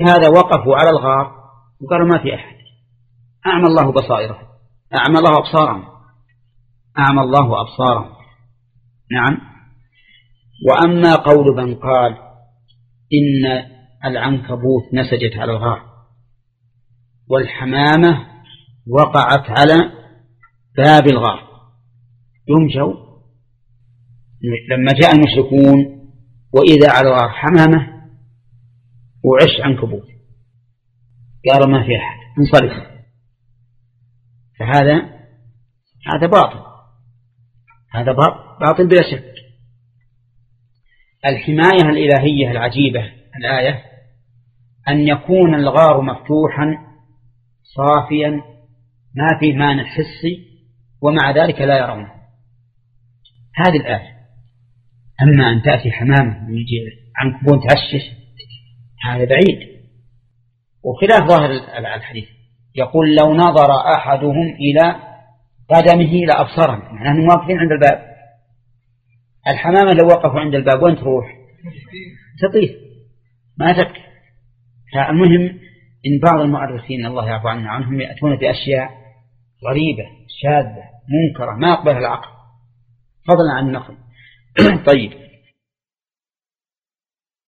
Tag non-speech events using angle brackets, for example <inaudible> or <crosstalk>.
هذا وقفوا على الغار وقالوا ما في أحد. أعمى الله بصائره. أعمى الله أبصارهم. أعمى الله أبصارهم. نعم. وأما قول من قال إن العنكبوت نسجت على الغار والحمامة وقعت على باب الغار. ينجو لما جاء المشركون وإذا على الغار حمامة وعش عنكبوت قالوا ما في أحد. انصرف. فهذا هذا باطل. هذا باطل بلا شك. الحماية الإلهية العجيبة الآية أن يكون الغار مفتوحا صافيا ما فيه مانع حسي ومع ذلك لا يرونه. هذه الآية. أما أن تأتي حمامة ويجي عنكبون تعشش هذا بعيد. وخلاف ظاهر الحديث. يقول لو نظر أحدهم إلى قدمه لأبصرهم نحن واقفين عند الباب. الحمامة لو وقفوا عند الباب وين تروح؟ تطير. ما تبكي. فالمهم إن بعض المؤرخين الله يعفو عنا عنهم يأتون بأشياء غريبة شاذة منكرة ما يقبلها العقل. فضلا عن النقل. <clears throat> طيب.